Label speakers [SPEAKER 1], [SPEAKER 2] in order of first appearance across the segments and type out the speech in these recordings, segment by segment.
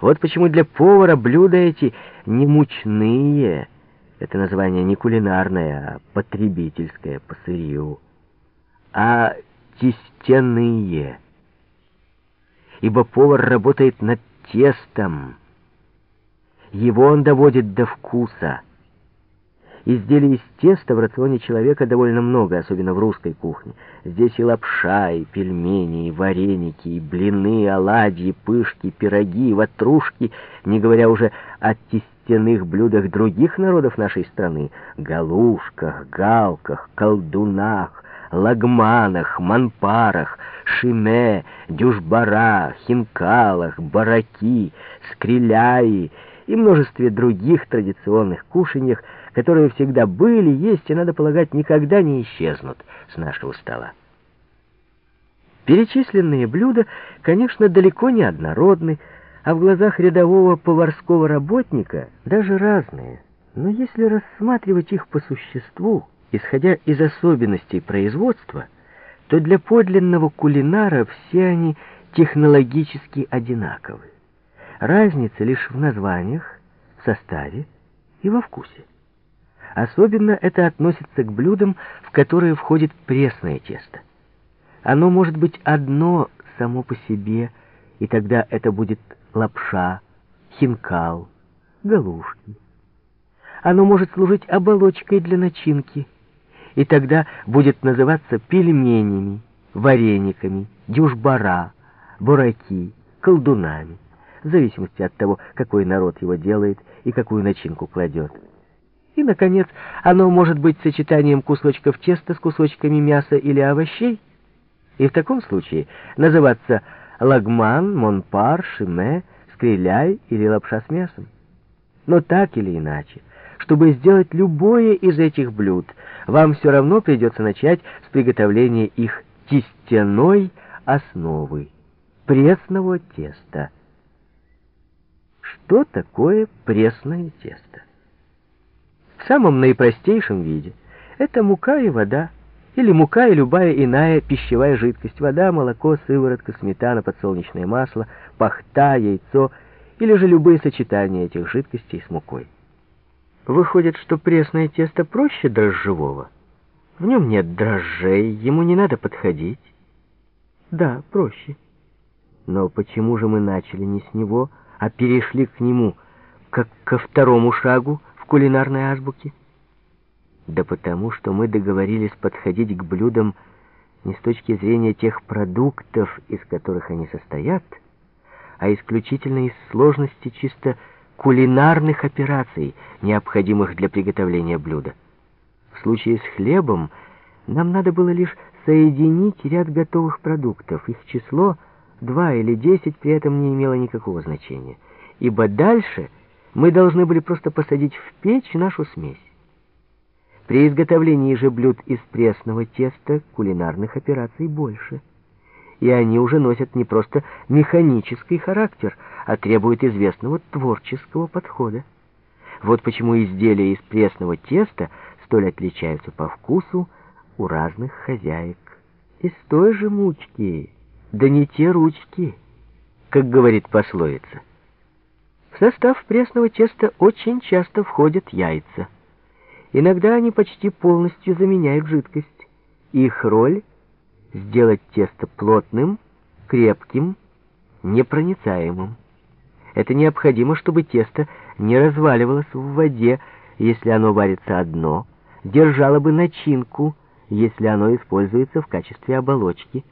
[SPEAKER 1] Вот почему для повара блюда эти не мучные. Это название не кулинарное, а потребительское по сырью. А тестяные. Ибо повар работает над тестом. Его он доводит до вкуса. Изделий из теста в рационе человека довольно много, особенно в русской кухне. Здесь и лапша, и пельмени, и вареники, и блины, и оладьи, пышки, пироги, и ватрушки, не говоря уже о тестяных блюдах других народов нашей страны, галушках, галках, колдунах, лагманах, манпарах, шиме, дюшбара, хинкалах, бараки, скриляи и множестве других традиционных кушаньях, которые всегда были, есть и, надо полагать, никогда не исчезнут с нашего стола. Перечисленные блюда, конечно, далеко не однородны, а в глазах рядового поварского работника даже разные. Но если рассматривать их по существу, исходя из особенностей производства, то для подлинного кулинара все они технологически одинаковы. Разница лишь в названиях, составе и во вкусе. Особенно это относится к блюдам, в которые входит пресное тесто. Оно может быть одно само по себе, и тогда это будет лапша, хинкал, галушки. Оно может служить оболочкой для начинки, и тогда будет называться пельменями, варениками, дюшбара, бураки, колдунами, в зависимости от того, какой народ его делает и какую начинку кладет. И, наконец, оно может быть сочетанием кусочков теста с кусочками мяса или овощей, и в таком случае называться лагман, монпар, шиме, скриляй или лапша с мясом. Но так или иначе, чтобы сделать любое из этих блюд, вам все равно придется начать с приготовления их тестяной основы, пресного теста. Что такое пресное тесто? В самом наипростейшем виде это мука и вода, или мука и любая иная пищевая жидкость, вода, молоко, сыворотка, сметана, подсолнечное масло, пахта, яйцо, или же любые сочетания этих жидкостей с мукой. Выходит, что пресное тесто проще дрожжевого. В нем нет дрожжей, ему не надо подходить. Да, проще. Но почему же мы начали не с него, а перешли к нему, как ко второму шагу в кулинарной азбуке? Да потому, что мы договорились подходить к блюдам не с точки зрения тех продуктов, из которых они состоят, а исключительно из сложности чисто кулинарных операций, необходимых для приготовления блюда. В случае с хлебом нам надо было лишь соединить ряд готовых продуктов. Их число, два или десять, при этом не имело никакого значения, ибо дальше мы должны были просто посадить в печь нашу смесь. При изготовлении же блюд из пресного теста кулинарных операций больше – и они уже носят не просто механический характер, а требуют известного творческого подхода. Вот почему изделия из пресного теста столь отличаются по вкусу у разных хозяек. Из той же мучки, да не те ручки, как говорит пословица. В состав пресного теста очень часто входят яйца. Иногда они почти полностью заменяют жидкость. Их роль — сделать тесто плотным, крепким, непроницаемым. Это необходимо, чтобы тесто не разваливалось в воде, если оно варится одно, держало бы начинку, если оно используется в качестве оболочки.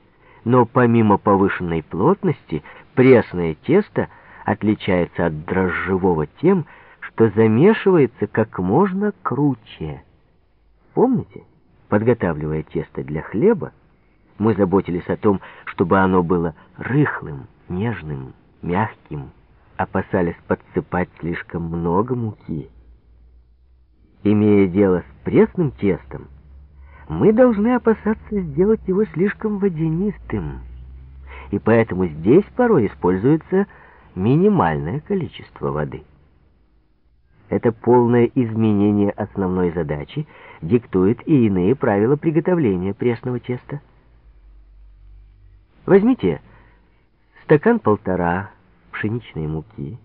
[SPEAKER 1] Но помимо повышенной плотности, пресное тесто отличается от дрожжевого тем, что замешивается как можно круче. Помните, подготавливая тесто для хлеба, мы заботились о том, чтобы оно было рыхлым, нежным, мягким, опасались подсыпать слишком много муки. Имея дело с пресным тестом, мы должны опасаться сделать его слишком водянистым, и поэтому здесь порой используется минимальное количество воды. Это полное изменение основной задачи диктует и иные правила приготовления пресного теста. Возьмите стакан полтора пшеничной муки,